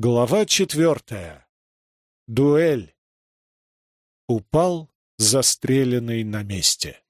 Глава четвертая. Дуэль. Упал, застреленный на месте.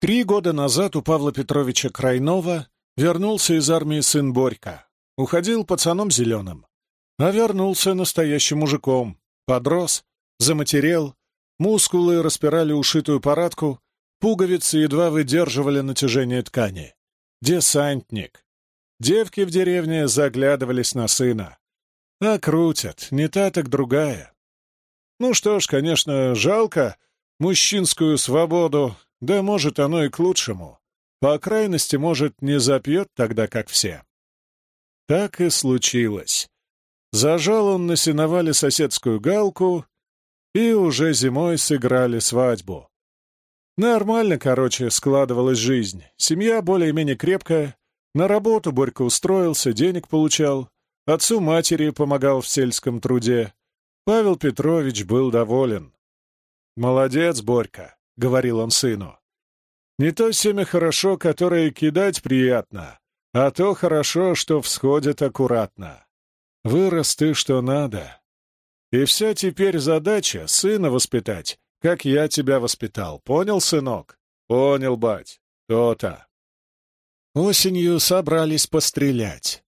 Три года назад у Павла Петровича Крайнова вернулся из армии сын Борька. Уходил пацаном зеленым, а вернулся настоящим мужиком. Подрос, заматерел, мускулы распирали ушитую парадку, пуговицы едва выдерживали натяжение ткани. Десантник. Девки в деревне заглядывались на сына. А крутят, не та, так другая. Ну что ж, конечно, жалко мужчинскую свободу, да может оно и к лучшему. По крайности, может, не запьет тогда, как все. Так и случилось. Зажал он на сеновале соседскую галку, и уже зимой сыграли свадьбу. Нормально, короче, складывалась жизнь. Семья более-менее крепкая, на работу Борька устроился, денег получал, Отцу матери помогал в сельском труде. Павел Петрович был доволен. «Молодец, Борька», — говорил он сыну. «Не то семя хорошо, которое кидать приятно, а то хорошо, что всходит аккуратно. Вырос ты, что надо. И вся теперь задача — сына воспитать, как я тебя воспитал. Понял, сынок? Понял, бать. То-то». Осенью собрались пострелять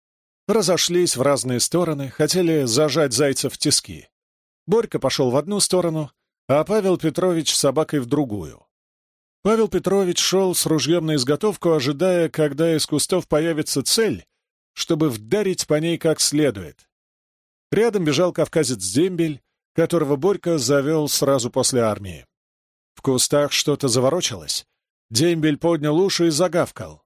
разошлись в разные стороны, хотели зажать зайца в тиски. Борька пошел в одну сторону, а Павел Петрович с собакой в другую. Павел Петрович шел с ружьем на изготовку, ожидая, когда из кустов появится цель, чтобы вдарить по ней как следует. Рядом бежал кавказец Дембель, которого Борька завел сразу после армии. В кустах что-то заворочилось. Дембель поднял уши и загавкал.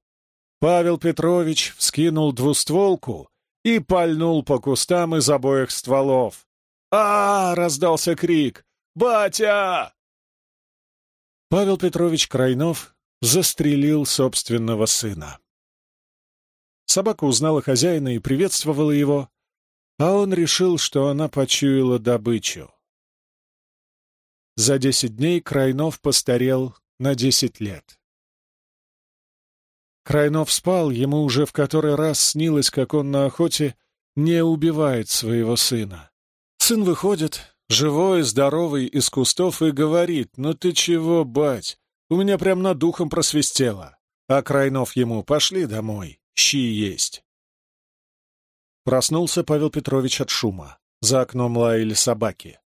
Павел Петрович вскинул двустволку и пальнул по кустам из обоих стволов. а, -а, -а раздался крик. «Батя!» Павел Петрович Крайнов застрелил собственного сына. Собака узнала хозяина и приветствовала его, а он решил, что она почуяла добычу. За десять дней Крайнов постарел на десять лет. Крайнов спал, ему уже в который раз снилось, как он на охоте не убивает своего сына. Сын выходит, живой, здоровый, из кустов, и говорит, «Ну ты чего, бать? У меня прям над духом просвистело». А Крайнов ему, «Пошли домой, щи есть». Проснулся Павел Петрович от шума. За окном лаяли собаки.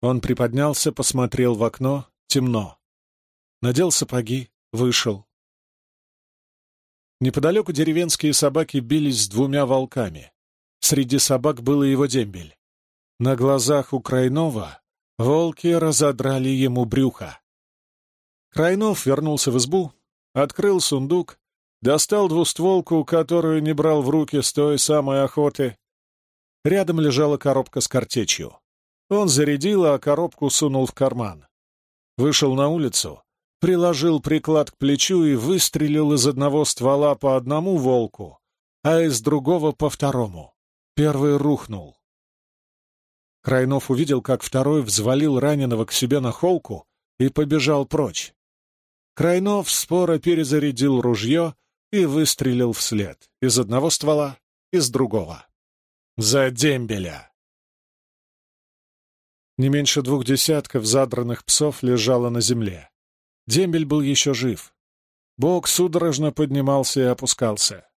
Он приподнялся, посмотрел в окно, темно. Надел сапоги, вышел. Неподалеку деревенские собаки бились с двумя волками. Среди собак был его дембель. На глазах у Крайнова волки разодрали ему брюхо. Крайнов вернулся в избу, открыл сундук, достал двустволку, которую не брал в руки с той самой охоты. Рядом лежала коробка с картечью. Он зарядил, а коробку сунул в карман. Вышел на улицу, приложил приклад к плечу и выстрелил из одного ствола по одному волку, а из другого по второму. Первый рухнул. Крайнов увидел, как второй взвалил раненого к себе на холку и побежал прочь. Крайнов споро перезарядил ружье и выстрелил вслед. Из одного ствола, из другого. За дембеля! Не меньше двух десятков задранных псов лежало на земле. Дембель был еще жив. Бог судорожно поднимался и опускался.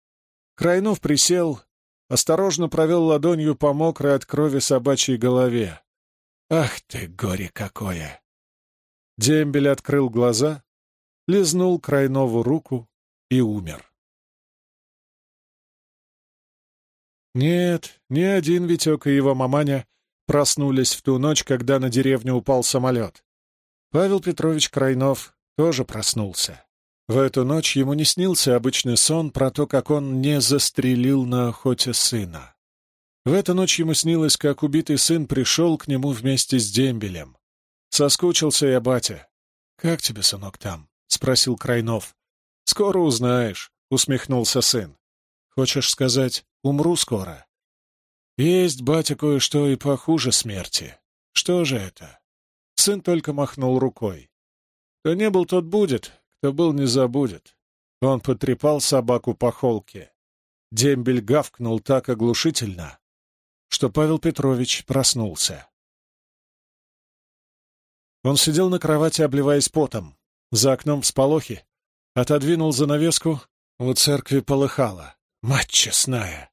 Крайнов присел, осторожно провел ладонью по мокрой от крови собачьей голове. «Ах ты, горе какое!» Дембель открыл глаза, лизнул Крайнову руку и умер. Нет, ни один Витек и его маманя проснулись в ту ночь, когда на деревню упал самолет. Павел Петрович Крайнов тоже проснулся. В эту ночь ему не снился обычный сон про то, как он не застрелил на охоте сына. В эту ночь ему снилось, как убитый сын пришел к нему вместе с дембелем. Соскучился я, батя. «Как тебе, сынок, там?» — спросил Крайнов. «Скоро узнаешь», — усмехнулся сын. «Хочешь сказать, умру скоро?» «Есть, батя, кое-что и похуже смерти. Что же это?» Сын только махнул рукой. Кто не был, тот будет, кто был, не забудет. Он потрепал собаку по холке. Дембель гавкнул так оглушительно, что Павел Петрович проснулся. Он сидел на кровати, обливаясь потом. За окном всполохи. Отодвинул занавеску. У церкви полыхало. Мать честная!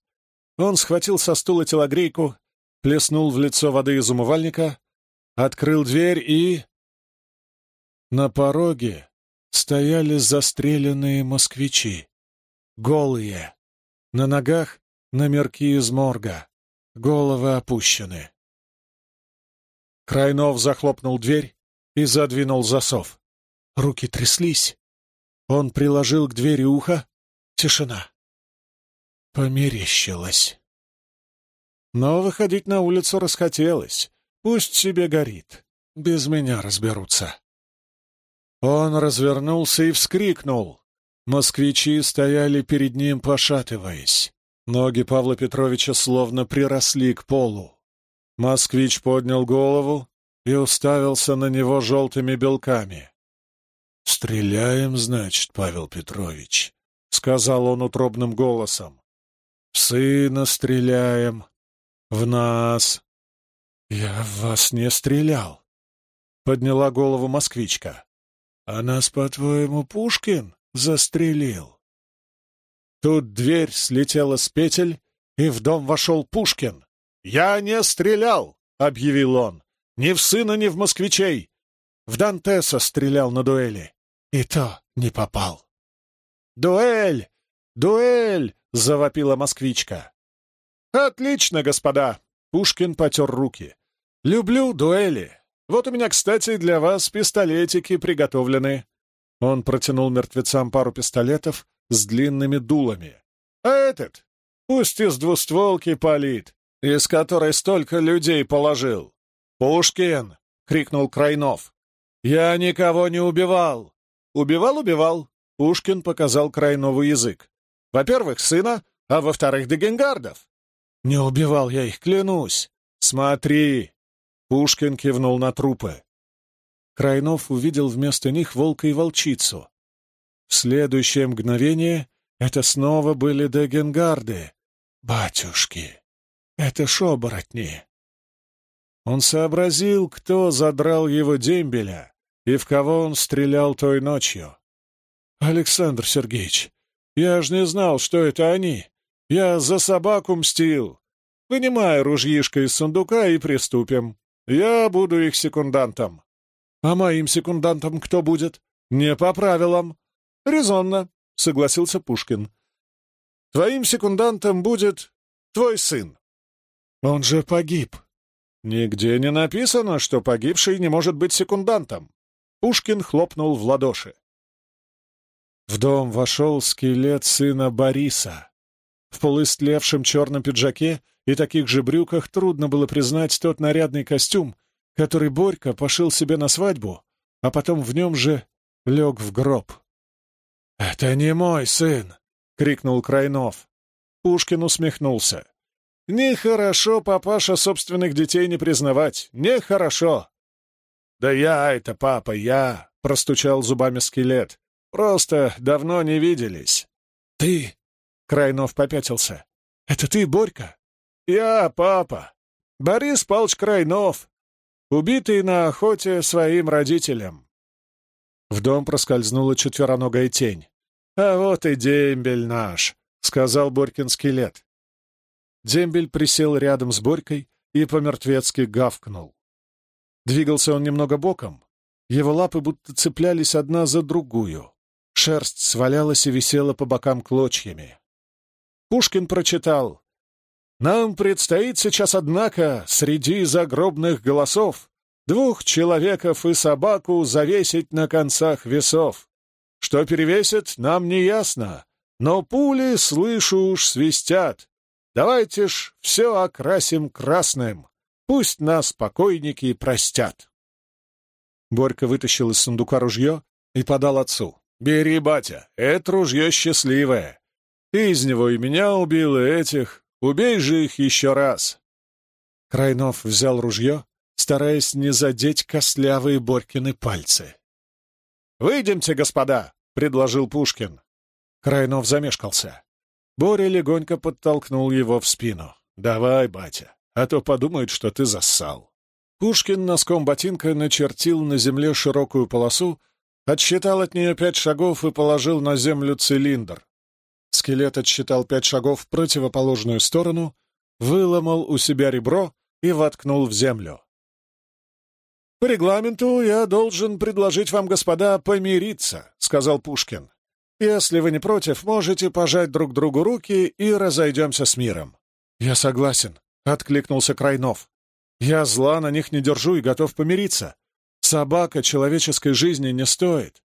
Он схватил со стула телогрейку, плеснул в лицо воды из умывальника, открыл дверь и... На пороге стояли застреленные москвичи. Голые. На ногах номерки из морга. Головы опущены. Крайнов захлопнул дверь и задвинул засов. Руки тряслись. Он приложил к двери ухо. Тишина. Померещилось. Но выходить на улицу расхотелось. Пусть себе горит. Без меня разберутся. Он развернулся и вскрикнул. Москвичи стояли перед ним, пошатываясь. Ноги Павла Петровича словно приросли к полу. Москвич поднял голову и уставился на него желтыми белками. «Стреляем, значит, Павел Петрович», — сказал он утробным голосом. «В сына стреляем. В нас». «Я в вас не стрелял», — подняла голову москвичка. «А нас, по-твоему, Пушкин застрелил?» Тут дверь слетела с петель, и в дом вошел Пушкин. «Я не стрелял!» — объявил он. «Ни в сына, ни в москвичей! В Дантеса стрелял на дуэли. И то не попал». «Дуэль! Дуэль!» — завопила москвичка. «Отлично, господа!» — Пушкин потер руки. «Люблю дуэли. Вот у меня, кстати, для вас пистолетики приготовлены». Он протянул мертвецам пару пистолетов с длинными дулами. «А этот? Пусть из двустволки палит, из которой столько людей положил». «Пушкин!» — крикнул Крайнов. «Я никого не убивал!» «Убивал, убивал!» — Пушкин показал Крайнову язык. «Во-первых, сына, а во-вторых, Дегенгардов». «Не убивал я их, клянусь!» «Смотри!» Пушкин кивнул на трупы. Крайнов увидел вместо них волка и волчицу. В следующее мгновение это снова были Дегенгарды. Батюшки! Это шоборотни! Он сообразил, кто задрал его дембеля и в кого он стрелял той ночью. «Александр Сергеевич, я ж не знал, что это они. Я за собаку мстил. Вынимай ружьишко из сундука и приступим». Я буду их секундантом. А моим секундантом кто будет? Не по правилам. Резонно, согласился Пушкин. Твоим секундантом будет твой сын. Он же погиб. Нигде не написано, что погибший не может быть секундантом. Пушкин хлопнул в ладоши. В дом вошел скелет сына Бориса. В полуистлевшем черном пиджаке и таких же брюках трудно было признать тот нарядный костюм, который Борька пошил себе на свадьбу, а потом в нем же лег в гроб. «Это не мой сын!» — крикнул Крайнов. Пушкин усмехнулся. «Нехорошо, папаша, собственных детей не признавать. Нехорошо!» «Да я это, папа, я!» — простучал зубами скелет. «Просто давно не виделись». «Ты?» — Крайнов попятился. «Это ты, Борька?» «Я папа. Борис Павлович Крайнов, убитый на охоте своим родителям». В дом проскользнула четвероногая тень. «А вот и дембель наш», — сказал Борькин скелет. Дембель присел рядом с Борькой и по-мертвецки гавкнул. Двигался он немного боком. Его лапы будто цеплялись одна за другую. Шерсть свалялась и висела по бокам клочьями. Пушкин прочитал нам предстоит сейчас, однако, среди загробных голосов двух человеков и собаку завесить на концах весов. Что перевесит, нам не ясно, но пули, слышу уж, свистят. Давайте ж все окрасим красным, пусть нас покойники простят. Борька вытащил из сундука ружье и подал отцу. «Бери, батя, это ружье счастливое. из него и меня убил, и этих. Убей же их еще раз!» Крайнов взял ружье, стараясь не задеть костлявые Борькины пальцы. «Выйдемте, господа!» — предложил Пушкин. Крайнов замешкался. Боря легонько подтолкнул его в спину. «Давай, батя, а то подумают, что ты зассал». Пушкин носком ботинка начертил на земле широкую полосу, отсчитал от нее пять шагов и положил на землю цилиндр. Скелет отсчитал пять шагов в противоположную сторону, выломал у себя ребро и воткнул в землю. «По регламенту я должен предложить вам, господа, помириться», — сказал Пушкин. «Если вы не против, можете пожать друг другу руки и разойдемся с миром». «Я согласен», — откликнулся Крайнов. «Я зла на них не держу и готов помириться. Собака человеческой жизни не стоит».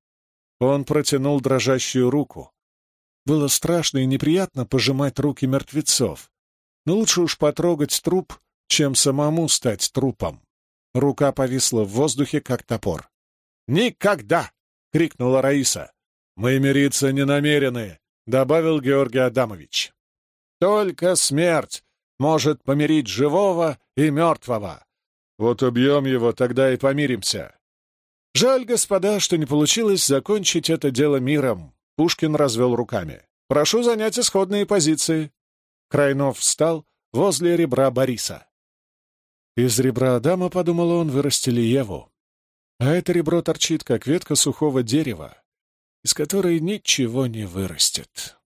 Он протянул дрожащую руку. Было страшно и неприятно пожимать руки мертвецов, но лучше уж потрогать труп, чем самому стать трупом. Рука повисла в воздухе, как топор. «Никогда!» — крикнула Раиса. «Мы мириться не намерены», — добавил Георгий Адамович. «Только смерть может помирить живого и мертвого. Вот убьем его, тогда и помиримся». «Жаль, господа, что не получилось закончить это дело миром», — Пушкин развел руками. «Прошу занять исходные позиции». Крайнов встал возле ребра Бориса. Из ребра Адама, подумал он, вырастили Еву. А это ребро торчит, как ветка сухого дерева, из которой ничего не вырастет.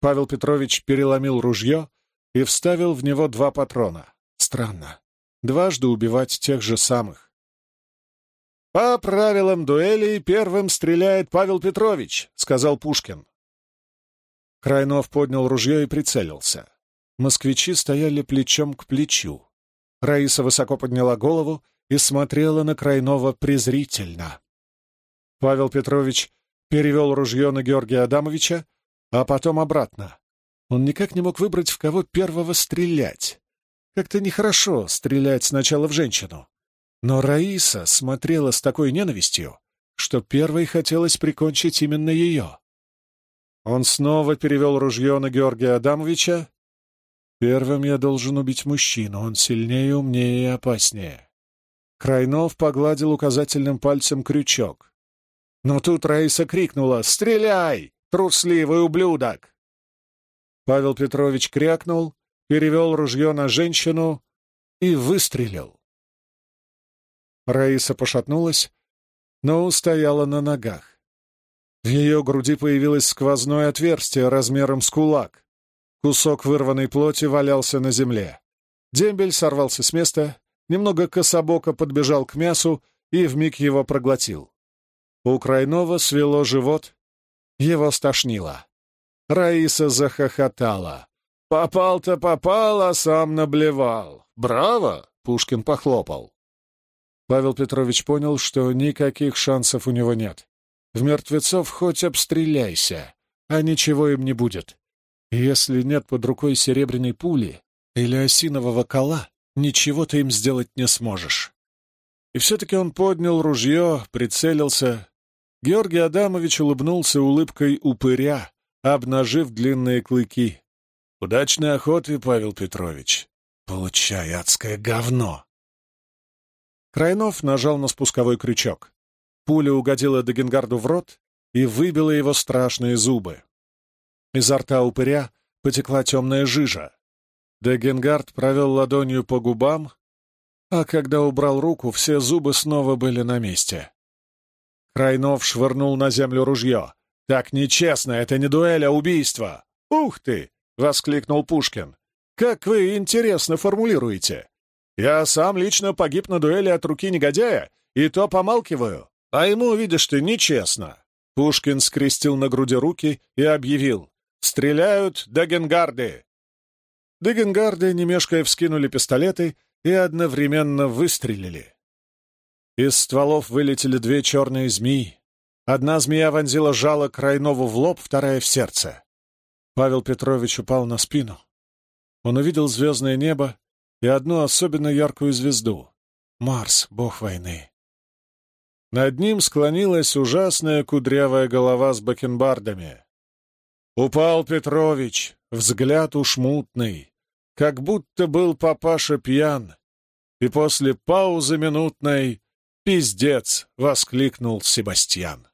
Павел Петрович переломил ружье и вставил в него два патрона. Странно. Дважды убивать тех же самых. «По правилам дуэли первым стреляет Павел Петрович», — сказал Пушкин. Крайнов поднял ружье и прицелился. Москвичи стояли плечом к плечу. Раиса высоко подняла голову и смотрела на Крайнова презрительно. Павел Петрович перевел ружье на Георгия Адамовича, а потом обратно. Он никак не мог выбрать, в кого первого стрелять. Как-то нехорошо стрелять сначала в женщину. Но Раиса смотрела с такой ненавистью, что первой хотелось прикончить именно ее. Он снова перевел ружье на Георгия Адамовича, Первым я должен убить мужчину, он сильнее, умнее и опаснее. Крайнов погладил указательным пальцем крючок. Но тут Раиса крикнула «Стреляй, трусливый ублюдок!» Павел Петрович крякнул, перевел ружье на женщину и выстрелил. Раиса пошатнулась, но устояла на ногах. В ее груди появилось сквозное отверстие размером с кулак. Кусок вырванной плоти валялся на земле. Дембель сорвался с места, немного кособоко подбежал к мясу и вмиг его проглотил. У Крайнова свело живот, его стошнило. Раиса захохотала. «Попал-то попал, а сам наблевал. Браво!» — Пушкин похлопал. Павел Петрович понял, что никаких шансов у него нет. В мертвецов хоть обстреляйся, а ничего им не будет. Если нет под рукой серебряной пули или осинового кола, ничего ты им сделать не сможешь. И все-таки он поднял ружье, прицелился. Георгий Адамович улыбнулся улыбкой упыря, обнажив длинные клыки. «Удачной охоты, Павел Петрович! Получай адское говно!» Крайнов нажал на спусковой крючок. Пуля угодила Дагенгарду в рот и выбила его страшные зубы. Изо рта упыря потекла темная жижа. Дегенгард провел ладонью по губам, а когда убрал руку, все зубы снова были на месте. Крайнов швырнул на землю ружье. «Так нечестно, это не дуэль, а убийство!» «Ух ты!» — воскликнул Пушкин. «Как вы интересно формулируете! Я сам лично погиб на дуэли от руки негодяя, и то помалкиваю, а ему, видишь ты, нечестно!» Пушкин скрестил на груди руки и объявил. Стреляют дагенгарды!» Дагенгарды, не мешкая, вскинули пистолеты и одновременно выстрелили. Из стволов вылетели две черные змеи. Одна змея вонзила жало Крайнову в лоб, вторая — в сердце. Павел Петрович упал на спину. Он увидел звездное небо и одну особенно яркую звезду — Марс, бог войны. Над ним склонилась ужасная кудрявая голова с бакенбардами. Упал Петрович, взгляд уж мутный, как будто был папаша пьян, и после паузы минутной «Пиздец!» — воскликнул Себастьян.